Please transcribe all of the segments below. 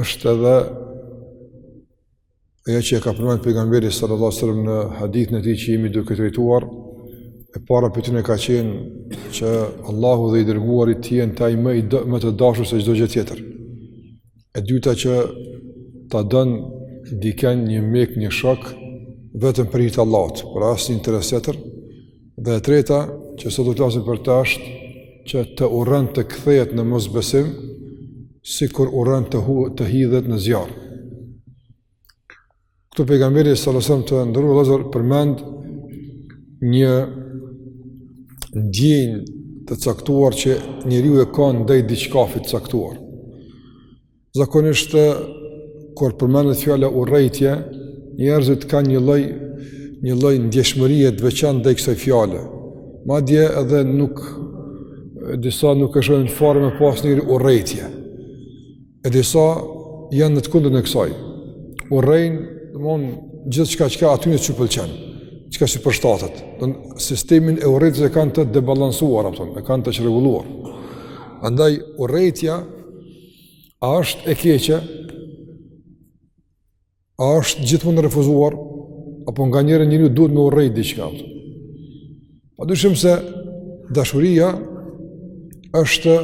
është edhe ajo që e ka përmend pejgamberi sallallahu alajhi wasallam në hadithin e tij që jemi duke trajtuar e para për tyne ka qenë që Allahu dhe i dërguari të jenë te ai më, i dë, më të dashur se çdo gjë tjetër. E dyta që ta don dikën një mik, një shok vetëm për hir të Allahut, për asnjë interes tjetër. Dhe e treta, që sot do të flasim për të është, që të urren të kthehet në mosbesim, sikur urren të, hu, të hidhet në zjarr. Këtu pejgamberi sallallahu alajhi wasallam të nderuar vëllezër përmend një ndjenjë të caktuar që njeriu e ka ndaj diçkafit të caktuar. Zakonisht kur përmendet fjala urrejtje, njerëzit kanë një lloj një lloj ndjeshmërie të veçantë ndaj kësaj fjale. Madje edhe nuk disa nuk e shohin fare me pas njeriu urrejtje. E disa janë në të kundërtën e kësaj. Urrejnë, domethënë, gjithçka çka atyne s'u pëlqen, çka s'u përshtatet. Domethënë sistemin e urrejtjes e kanë të debalansuar, a kupton, e kanë të çrregulluar. Andaj, urrejtja A është e keqe? A është gjithmonë e refuzuar? Apo nganjëherë njeriu duhet me urrejt diçka? Pa dyshim se dashuria është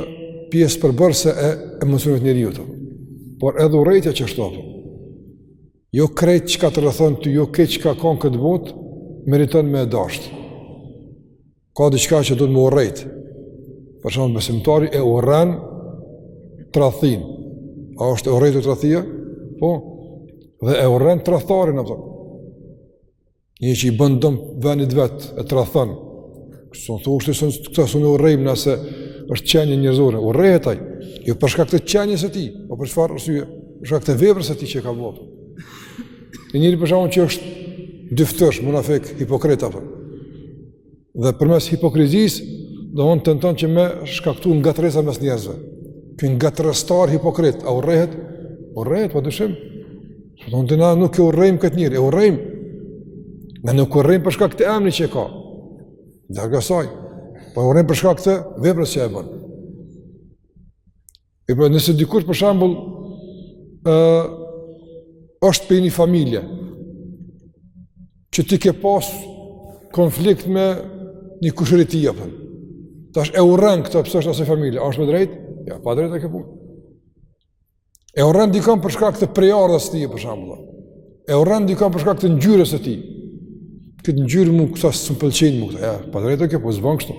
pjesë përbërëse e emocioneve të njeriut. Por edhe urrejtja gjithashtu. Jo krejt çka të rrethon ty, jo krejt çka ka në këtë botë, meriton me e dashtë. Ka diçka që duhet me urrejt. Për shembull besimtari e urren tradhtinë. A është e urrejtur tradhtia? Po. Dhe e urren tradhtarin apo? Një që i bën dëm vendit të vet e tradhton. S'mun thush ti se këtë s'mun e urrejmë ne se është qenie njerëzore, urrehet ai. Jo për shkak të qenies së tij, por për çfarë arsye? Për shkak të veprës së tij që ka bërë. Një njeri për shembull që është dyftyrësh, munafik, hipokrit apo. Dhe përmes hipokrizisë, domethënë tenton që me shkaktu ngatërresa mes njerëzve. Ky ngatërrestar hipokrit, a urrehet? Urrehet, pa dyshim. Domethënë a nuk e urrejmë këtë njeri, e urrejmë. Ne nuk e urrejmë për shkak të emrit që e ka. Dërga saj, a po, po e urrejmë për shkak të veprës që e bën. E pra nëse dikush për shembull ë është prej një familje që ti ke pas konflikt me një kushëri të tij, a po. Tash e urren këtë pse është asaj familje, a është me drejt? Jo, pa drejt e ke punën. E urren dikënd për shkak të prejardhjes së tij, për shembull. E urren dikënd për shkak të ngjyrës së tij. Këtë ngjyrë mu këta s'më pëlqejnë mu këta, jo, pa drejt e ke punën, s'ban kështu.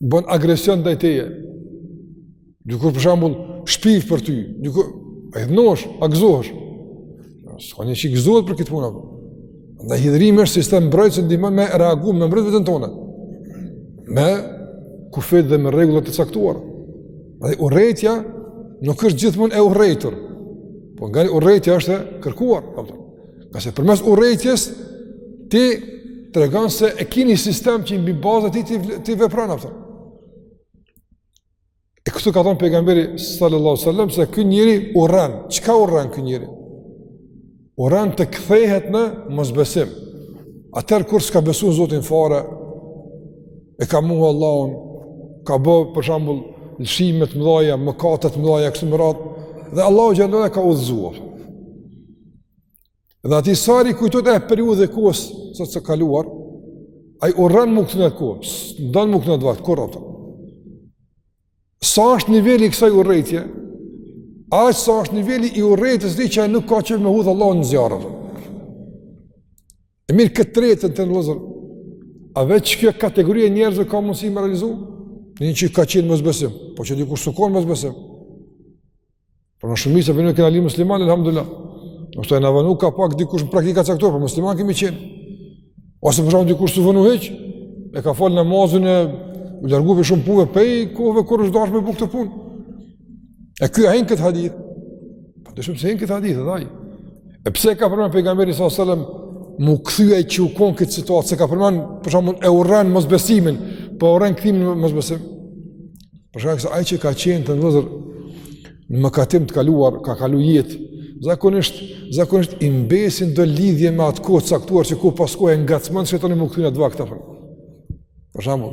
bën agresion ndaj teje. Dikush për shembull shpif për ty, dikush, a idhnohesh, a gëzohesh? S'ka njeri që gëzohet për këtë punë. Hidhërimi është sistem mbrojtës që ndihmon me reagu, me mbrojtë veten tonë. Me kufij dhe me rregulla të caktuara. Dhe urrejtja nuk është gjithmonë e urrejtur. Po nga urrejtja është e kërkuar, apo? Ngase përmes urrejtjes, ti tregon se e ke një sistem që mbi bazë të tij ti vepron aftër. E kështu ka thonë pejgamberi sallallahu selem se ky njeri urren, çka urren ky njeri? Urren të kthehet në mosbesim. Atëherë kur s'ka besu në Zotin fare, e ka mohu Allahun, ka bë për shembull lëshimet e mëdhaja, mëkatet e mëdhaja, kështu me radhë, dhe Allahu xhelle shanuhu e ka udhëzuar. Dhe atij sa herë i kujtohet ajo periudhë e kohës së tij të kaluar, ai urren mu kthy në atë kohë, s'don mu kthy në atë vakt, kurrë për jetë. Sa është niveli i kësaj urrejtje, aq është sa është niveli i urrejtjes së tij që nuk ka qejf me hudhë Allahu në zjarr. E mirë këtë të tretën vëllezër, a veç kjo kategori e njerëzve ka mundësi me realizu? Në një që ka qenë në mosbesim, po çka dikush s'o konë në mosbesim. Por ne shumica prej neve kena le muslimanë, elhamdulillah. Ndoshta jena vonu ka pak dikush në praktika të caktuara, mirëpo muslimanë kemi qenë. Ose për shembull dikush s'o vonu hiç, e ka falë namazin e u largu pej shumë punëve, pej kohëve kur është dashtë me bo këtë punë. E ky a hin në këtë hadith? Po po, pa dyshim se hin në këtë hadith, edhe ai. E pse ka përmend pejgamberi s.a.s. mu kthy ai që u konë në këtë situatë, s'e ka përmend, për shembull, e urren mosbesimin, po urren kthimin në mosbesim. Për shkak se ai që ka qenë vëllezër, në mëkatim të kaluar, ka kalu jetë, zakonisht, zakonisht i mbesin do lidhje me atë kohë të caktuar që kohë pas kohe e ngacmon shejtani me kthy në atë vakt prapë. Për shembull,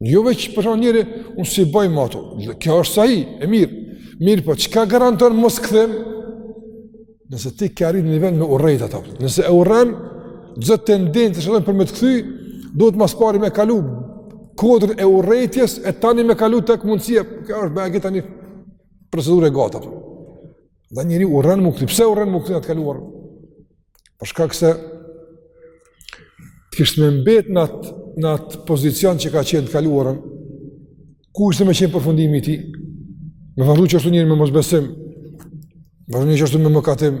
Jo veç për shembull njeri, unë s'i bëj më ato. Kjo është sahi, e mirë. Mirëpo çka garanton moskthim? Nëse ti ke arritur në nivel me urrejt ato. Nëse e urren, çdo tendencë e shejtanit për me t'kthy, duhet më së pari me kalu kodrën e urrejtjes e tani me kalu tek mundësia. Kjo është bëhet tani procedurë e gjatë. Dhe njeri urren mu kthy, pse urren mu kthy në të kaluarën? Për shkak se të kishte me mbet në atë, në atë pozicion që ka qenë në të kaluarën, ku ishte me qenë përfundimi i tij? Me vazhdu qashtu njeri me mosbesim, me vazhdu qashtu me mëkatim,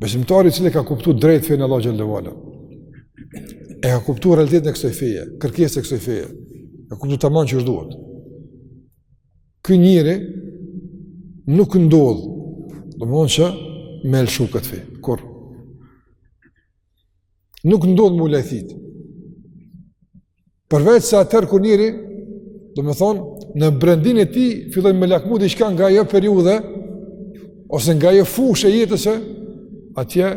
Besimtari i cili e ka kuptu drejt fenë e Allahut xhelle ve ala. E ka kuptu realitetin e kësaj feje, kërkesën e kësaj feje. E ka kuptu tamam qysh duhet. Ky njeri nuk ndodh, domethon që me lëshu këtë fe, kurrë nuk ndodh me lajthit. Përveç se atëherë kur njeri, domethënë, në brendinë e tij, fillon me lakmu diçka nga ajo periudhë, ose nga ajo fushë e jetës e, atje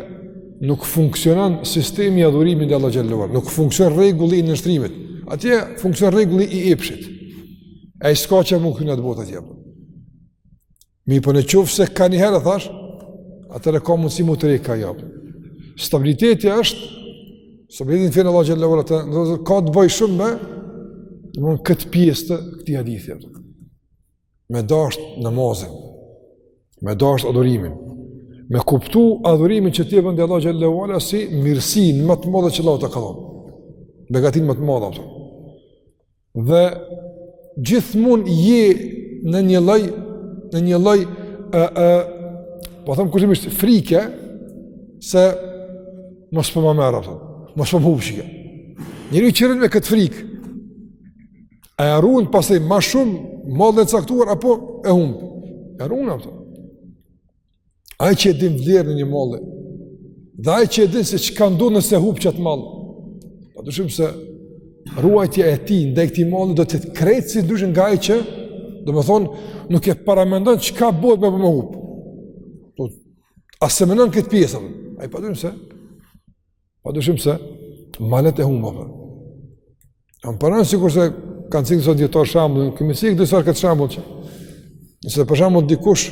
nuk funksionon sistemi i adhurimit ndaj Allah xhele ve ala, nuk funksionon rregulli i nënshtrimit, atje funksionon rregulli i epshit, ai s'ka çka mund kënë atë botë atje. Mirëpo në qoftë se ka një herë, thashë, atëherë ka mundësi mu tërhjek ai, apo. Stabiliteti është, stabiliteti n'fenë Allah xhele ve ala, vëllezër, ka të bëjë shumë me, në mund këtë pjesë të këtij hadithi. Me dasht namazin, me dasht adhurimin, me kuptu adhurimin që ti e bën ndaj Allah xhele ve ala si mirësinë më të madhe që Allah ta ka dhonë. Begatinë më të madhe, apëtër. Dhe gjithmonë je në një lloj në një lloj ë ë po them kushtimisht frike se mos po ma merr atë. Mos po m'hup. Njeri që rrin me këtë frikë a e ruan pastaj më shumë mallin e caktuar apo e humb. E ruan atë. Ai që e din vlerën e një malli, dhe ai që e din se çka ndodh nëse hup qat mall. Pa dyshim se ruajtja e tij ndaj këtij malli do të jetë krejtësisht ndryshe nga ai që domethënë nuk e paramendon çka bëhet me më humb. Po as s'e mendon këtë pjesë. Ai pa dyshim se Pa dyshim se ma lehtë e humb, apo. Më parë sikurse kanë cek disa dijetarë shembullin, kemi cek disa herë këtë shembull që. Nëse për shembull dikush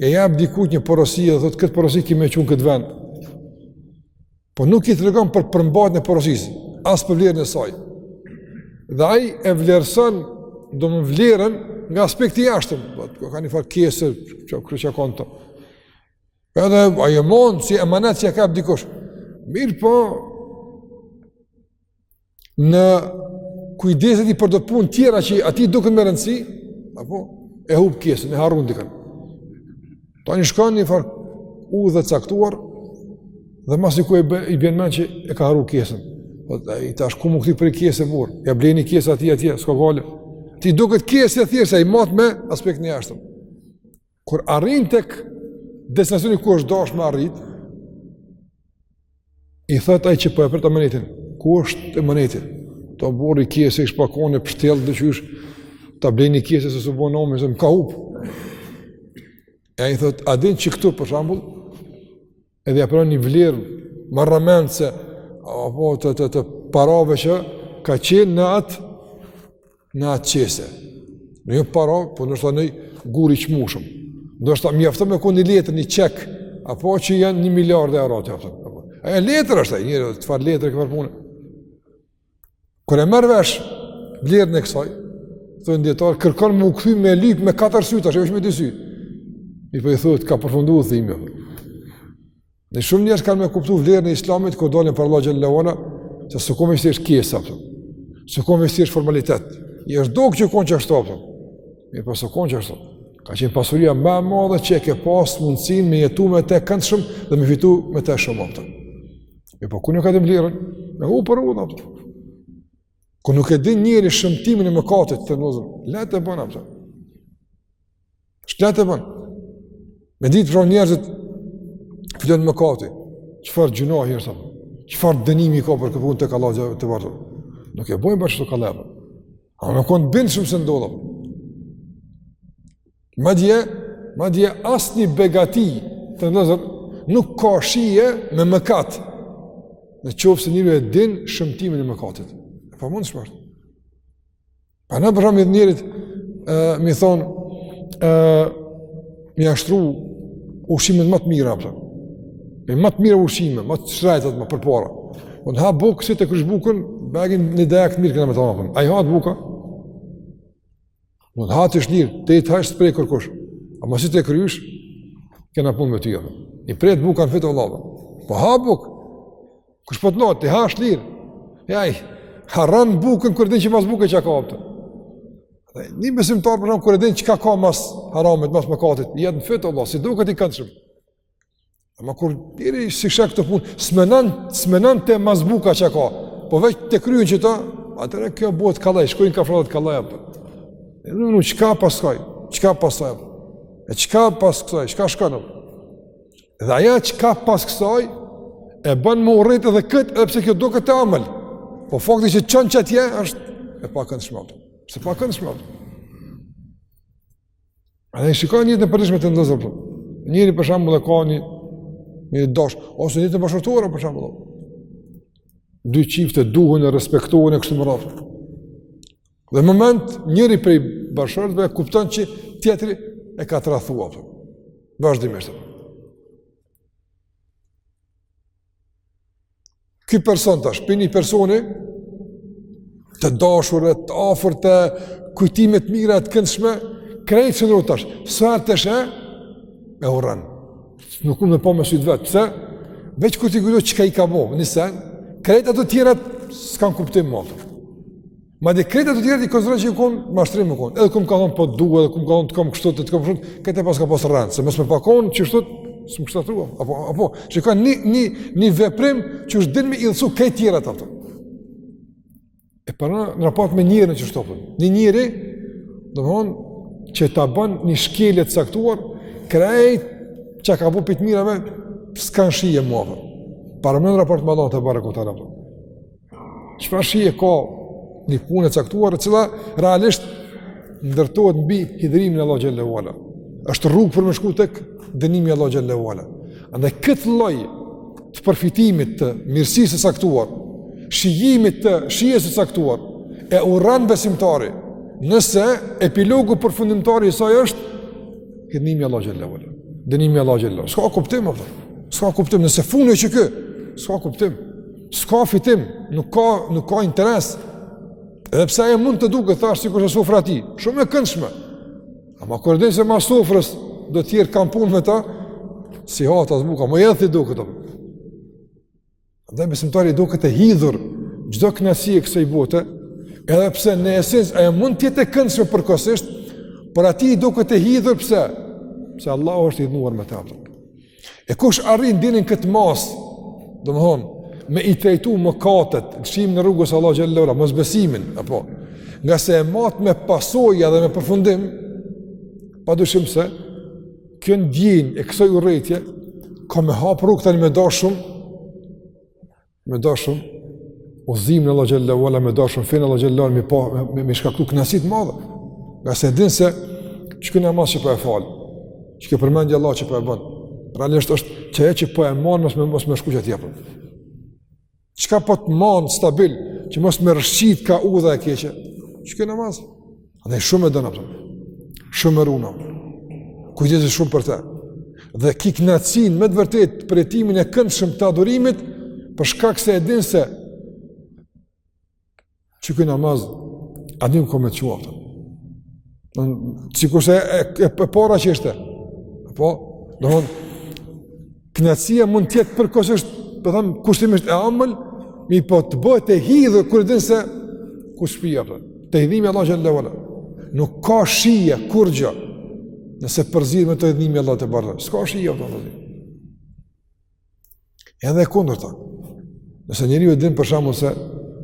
ia jep dikujt një porosi dhe thotë këtë porosi ki me çu në këtë vend. Po nuk i tregon për përmbajtjen e porosisë, as për vlerën e saj. Dhe ai e vlerëson, domethënë vlerën nga aspekti i jashtëm. Po, ka një farë qese, kushedi çka ka në të. Edhe ai e mban si emanet që e ka dikush. Mirëpo, në kujdeset për do punë tjera që atij i duken me rëndësi, apo, e hup qesen, e harron dikun. Tani shkon një farë udhe t'caktuar, dhe masanej kur i bjen n'men që e ka harru qesen. Po, ai tash ku mu kthy për ni qese, e burrë, ia blej ni qese atij atje, s'ka gajle. Atij i duket qese e thjeshtë, ai e mat me aspektin e jashtëm. Kur arrin tek destinacioni ku është dasht me arrit, i thotë ai që po e pret emanetin, ku është emaneti? Thotë o burrë, ni qese ish pakon e pshtjellë do qysh ta blej ni qese se s'u bo nami, se më ka hup. Ai thotë, a din çka këtu për shembull? Edhe ia përmend një vlerë marramendëse apo të, të, të parave që ka qenë në atë në atë qese. Në jo para, po ndoshta një gur i çmueshëm. Ndoshta mjafton me kon një letër, një çek, apo që janë një miliard e aratë, aftëm. E letër është e, njeri, çfarë letër e këpër punë. Kur e merr vesh vlerën e kësaj, thonë dijetarët, kërkon me u kthy me lypë me katër sytë, jo veç me dy sytë. E po i thotë, ka përfundu udhëtimi. Shumë njerëz kanë me kuptu vlerën e islamit, kur dalin para Allahut xhelle ue ala, se s'u kon thjesht kjo, apëtëm. S'u kon thjesht formalitet, i është dukë që u kon thjesht, apëtëm. Mirëpo s'u kon thjesht, ka qenë pasuria ma e madhe që e ke pas mundësinë me jetu me te këndshëm dhe me fitu me te shumë, apëtëm. E po kur nuk e di vlerën? Me u për unë ato. Kur nuk e di njeri shëmtimin e mëkatit të nderuar, lehtë e bën atë. Shumë lehtë e bën. Me ditë pra njerëzit filan mëkati. Çfarë gjynahi është ato? Çfarë dënimi ka për kët punë te Allahu të vërtetë? Nuk e bojmë bash aq kollaj. A nuk kanë bën shumë se ndodhëm. Madje, madje asnjë begati, të nderuar, nuk ka shije me mëkat, në qoftë se njeri e din shëmtimin e mëkatit. E pamundshme. Po për shembull njeriut, e, m'i thonë, e, m'i shtru ushqimet më të mira, për shembull. Me më të mira ushqime, më të shtrejtat, përpara. Po ha bukë, si ta krysh bukën, ta gjen një dajak të mirë kena me të dhanë. A i hahet buka? Po ha ti shlirë, derisa të hajsh s'të prek kërkush. Ama si ta krysh, kena punë me ty. I jet buka n'fyt vallahi. Po ha bukë. Kërkush s'po të nget, deri hajsh shlirë. E ai harron bukën kur e din që mas buke çka apëtë. Një besimtar për shembull kur e din çka ka mas haramit, mas mëkatit. I jet në fyt vallahi, s'i duket i këndshëm. Ama kur njeri s'e sheh këtë punë, s'menon, s'menon mas buke çka, po veç ta kryn qeta, atëherë kjo bëhet kollaj, shkon kafshata kollaj, apëtë. E menon çka ka pas kësaj, çka ka pas kësaj, e çka ka pas kësaj, çka shkanëm. Dhe ajo çka ka pas kësaj, e bën me urry edhe këtë, edhe pse kjo duket e amël, po fakti që çon atje, është e pakëndshme, është e pakëndshme. Edhe e shikojmë në jetën e përditshme, të nderuar. Njeri për shembull e ka një dost ose të bashkëshortuar për shembull. Dy çifte duhen e respektohen e kështu me radhë. Dhe në një moment njëri prej bashkëshortëve kupton që tjetri e ka tradhtu. Vazhdimisht. Ky person tash, pi një personi të dashur e të afër te kujtimet e mira e të këndshme, krejt shndërrohet tash, sa herë ta sheh, e urren. Nuk mun me pa me sy të vet, pse? Veç kur t'i kujtohet çka i ka bo, një sen, krejt ato tjera s'kanë kuptim më. Ma dhe krejt ato tjerat i konsideron që i konë, mashtrim më konë. Edhe këmë ka thonë po du, edhe këmë ka thonë të këmë kështu, të të këmë kështu, këtë e pas ka pasë rëndë, se mësë me pakonë që shtu të së më kështu të Apo, apo, që i ka një, një, një veprim që është din me ilësu këtë tjera të ato. E për në, në rapat me njerin që shtu Një njëri, domethonë, që ta bën një shkelje të caktuar, krejt që ka bo pi t' mirave, s'kanë shije ma. Paramendo raport më të barë këtë Çfarë shije ka një punë e caktuar e cila realisht ndërtohet mbi hidhërimin e Allah xhallahu ala. Është rrugë për me shku te dënimi i Allah xhallahu ala. Andaj këtë lloj të përfitimit të mirësisë së caktuar, shijimit të shijes së caktuar e urran besimtari. Nëse epilogu përfundimtar i saj është hidhërimi i Allah xhallahu ala. Dënimi i Allah xhallahu. S'ka kuptim apo? S'ka kuptim nëse fundi osht ky? S'ka kuptim. S'ka fitim, nuk ka, nuk ka interes. Edhe pse ajo mund të duket, thashë sikur sofra ti, shumë e këndshme. Ama kur e di se mas sofrës, do tjerë kam punë me ta, si hata të buka, me gjenë t'i duket. Dhe besimtarit i duket e hidhur çdo knaqsi e kësaj bote, edhe pse në esencë, ajo mund t'jetë e këndshme përkohësisht, por atij i duket e hidhur, pse? Se Allahu është i hidhëruar me ta. E kush arrin ta ndjejë në këtë masë, domethonë, me i trajtu mëkatet, lëshimin e rrugës Allah xhallahu ala, mosbesimin, apo, ngase e mat me pasoja dhe me përfundim, pa dyshim se, kjo ndjenjë e kësaj urrejtje, ka me hapë rrugë tani me dashun, me dashun udhëzimin e Allahu xhallahu ala me dashun fenë e Allahu xhallahu me pa me, me shkaktu kënaqësi të madhe. Ngase e din se qky namaz që po e fal. Qkjo përmendje e Allahut që po e bën. Realisht është që ajo që po e man mos me mos me shkëputje ti apo. Çka po të man stabil që mos me rrëshqit ka udha e keqe. Qky namaz Dhe shumë e don apo. Shumë e run. Kujdeset shumë për te. Dhe ki knaqsinë me të vërtetë përjetimin e këndshëm të adhurimit, për shkak se e din se qky namaz e din ku me të çu apo. Sikurse e, e, e, e para që ishte. Po, domethonë, Kënaqësia mund të jetë përkohësisht, po them kushtimisht e ëmbël, mirëpo të bëhet e hidhur kur e din se ku shpie apo. Te hidhërimi Allahu xhallahu ala. Nuk ka shije kurgjë. Nëse përzihet me të hidhërimi i Allahut tebareke. S'ka shije apo atë. Edhe kundërta. Nëse njeriu e din për shembull se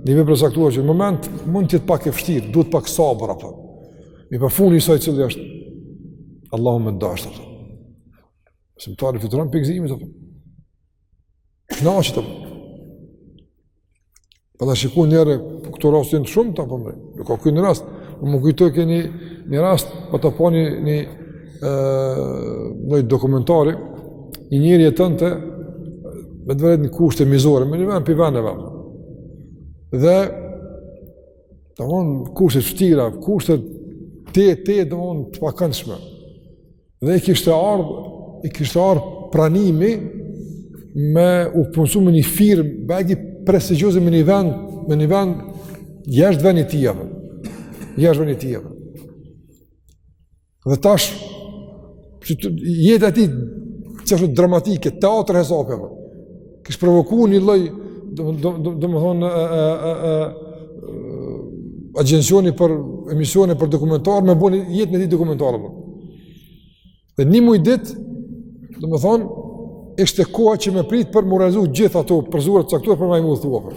një vepër e caktuar që në moment mund të jetë pak e vështirë, duhet pak sabër apo. Mirëpo funi i saj cili është Allahu me dashur. Besimtari fluturon prej gëzimit, të përë. Në ashtë, të përë. Pa po të shikon njeri, po këto raste janë shumë, të përë. Në ka kënë rast, mu m'u kujtojke një, një rast, pa po të po një, një, një dokumentari, një njeri jetonte, me të vërtetë në kushte mizore, me një vend prej vendeve. Dhe, të përë, kushte t'shtira, kushte të, të, të përë, të pakëndshme. Dhe i kishte ardhë, i kishte ardhë pranimi me u punësu me një firmë, bajagi prestigjose me një vend, me një vend jashtë vendit tij, jashtë vendit tij. Dhe tash, jeta e tij, që është dramatike, teatrë e zopeve, Kish provoku një lloj, do, do, do, domethënë, agjencioni për emisione për dokumentar, me bo jetën e tij dokumentar. Dhe. Po. dhe një muj ditë, domethënë, ishte koha që me pritë për m'u realizu gjithë ato procedura të caktuara për me udhëtu, apo.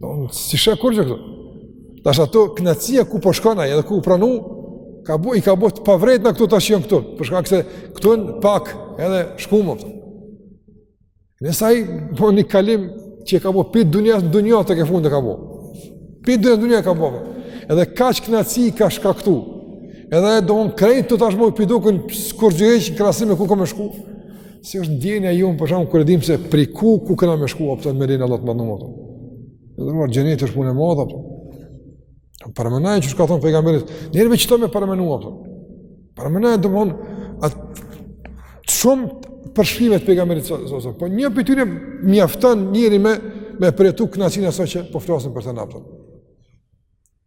Domethënë si shkurt këtu. Tash ajo knaqësia ku po shkon ai edhe ku u pranu, ka bo, i ka bo të pavrejt në këtu tash janë këtu. Për shkak se këtu në pak edhe shkumë. Për. Nësaj, po një kalim që i ka bo, pitë dunja, dunja të ke fundë të ka bo. Pitë dunja, dunja ka bo. Edhe kaq knaqësi i ka shkaktu. Edhe domethënë krejt të tashmoj po i duken, sikur gjë hiç në krahasim me ku ka me shku. Si është ndjenja jonë për shembull kur e dimë se prej ku ku kena me shku apo me lejen e Allahut të madhëruar. Dhe domethënë xheneti është punë e madhe apo. Paramenoni çka ka thon pejgamberi, njeri qeto me paramenu apo. Paramenoni domethënë ka shumë përshkrime të pejgamberit sa sa sa. Po një prej tyre mjafton njeri me me përjetu kënaqësinë e asaj që po flasim për të, apo.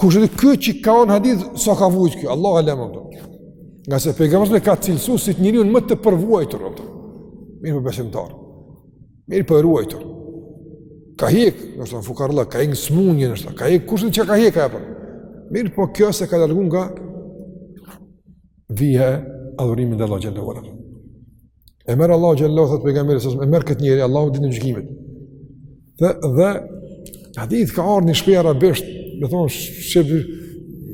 Kush është ky që ka në hadith, sa ka vujt ky, Allahu alem, ngase pejgamberi e ka cilësu si njeriun më të përvuajtur, mirëpo besimtar, mirëpo i ruajtur, ka hek, ndoshta në fukarallëk, ka hek në smunje, ndoshta, ka hek, kush e di çka ka hek, apo. mirëpo kjo s'e ka largu nga vija e adhurimit të Allahut xhele E merr Allahu xhele ue ala thot pejgamberi sa e merr këtë njeri Allahu ditën e gjykimit. Dhe dhe hadithi ka ardhur në shprehje arabisht, do të thonë se do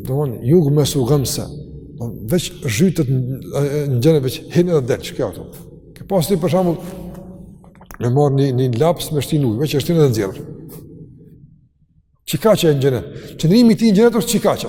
të thonë jugmesu gamse. Do veç zhytet në xhenet veç hin edhe del qikaq ato. Ke pa ti për shembull me marr një një laps me shti n'ujë, veç e shtin edhe nxjerr. Qikaq në xhenet. Qëndrimi i tij në xhenet është qikaq.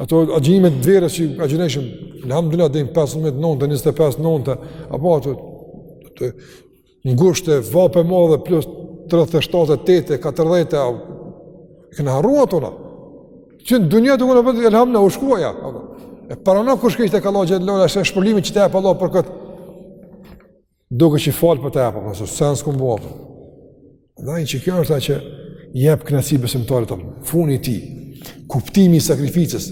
Ato agjinime të verës që agjineshëm, elhamdulilah dhe 15, 9, 25, 9, apo ato ngushtë, vapë e madhe, plus 37, 38, 40, i kena harru ato na. Që në dunja të kënë e bëtë, e lëhamë në u shkua ja. E parana kërshke që të ka lagje, e lëhamë në shpërblimin që të e pa për këtë Duke që falë për të e përpasë, po, se nësë këmë bua për. Dhe që kjo është tash që i jep knaqsi besimtarit të funi ti, kuptimi i sakrificës,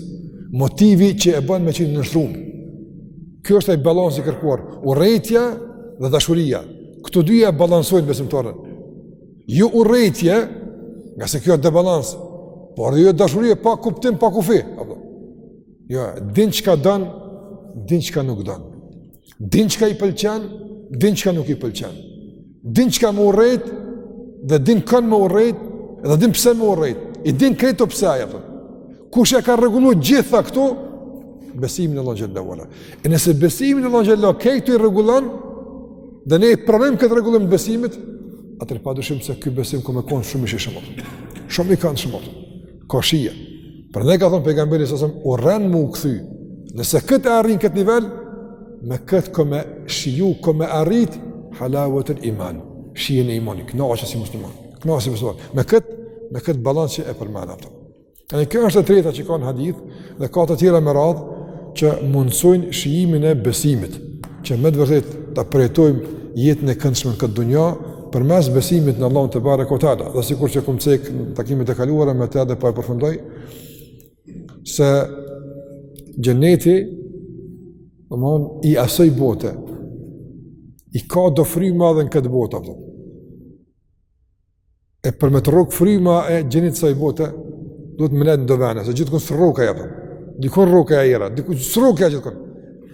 motivi që e bën me qenë i nënshtrum. Kjo është balansi i kërkuar, urrejtja dhe dashuria. Këto dyja balansojnë besimtarin. Jo urrejtje, ngase kjo është debalans, por dhe jo dashuria pa kuptim, pa kufi. Jo, din çka don, din çka nuk don. din çka i pëlqen, din çka nuk i pëlqen. Din çka me urrejt dhe din kënd me urrejt dhe din pse me urrejt. I din krejt këto pse ajo thot. Kush i ka rregullu gjitha këto? Besimi në Allah xhele ve ala. E nëse besimi në Allah xhele krejt këto i rregullon, dhe ne i pranojmë këtë rregullim të besimit, atëherë padyshim se ky besim ka me kon shumë i shijshëm. Shumë i këndshëm. Ka shije. Prandej ka thonë pejgamberi alejhi selam, urren me u kthy. Nëse këtë e arrin këtë nivel, me këtë ko me shiju, ko me arrit halavetul iman. Shijen e imanit, kënaqesh si musliman. Kënaqesh si musliman. Me këtë, me këtë balans që e përmena. Domthon kjo është e treta që ka në hadith, dhe ka të tjera me radhë, që mundësojnë shijimin e besimit, që me të vërtetë ta përjetojmë jetën e këndshme në këtë dunja, Përmes besimit në Allahun tebareke ve teala, dhe sikur që kom cek në takimet e kaluara me të edhe po e përfundoj se xheneti domthon i asoj bote i ka do fryma edhe në këtë botë apo. E për me të rrok fryma e xhenetit t'asaj bote, duhet me nejt në do vene, se gjithkun s'të rrok ajo. Dikun t'rrok ajo era, dikun s'të rrok ajo gjithkun.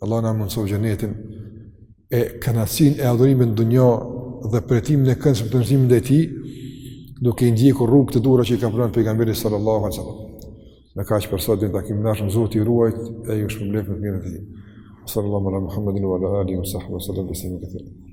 Allahu na mundësoftë xhenetin e kënaqësinë e adhurimit në dunja dhe përjetimin e këndshëm të nënshtrimit ndaj tij, duke i ndjekur rrugët e duhura që i ka pranuar pejgamberi sallallahu alaihi wasallam. Me kaq për sot deri n'takimin e ardhshëm Zoti ju ruajt e ju shpërbleft me t'mirën e tij. Sallallahu ala Muhammedin wa ala alihi wa sahbihi wa sallam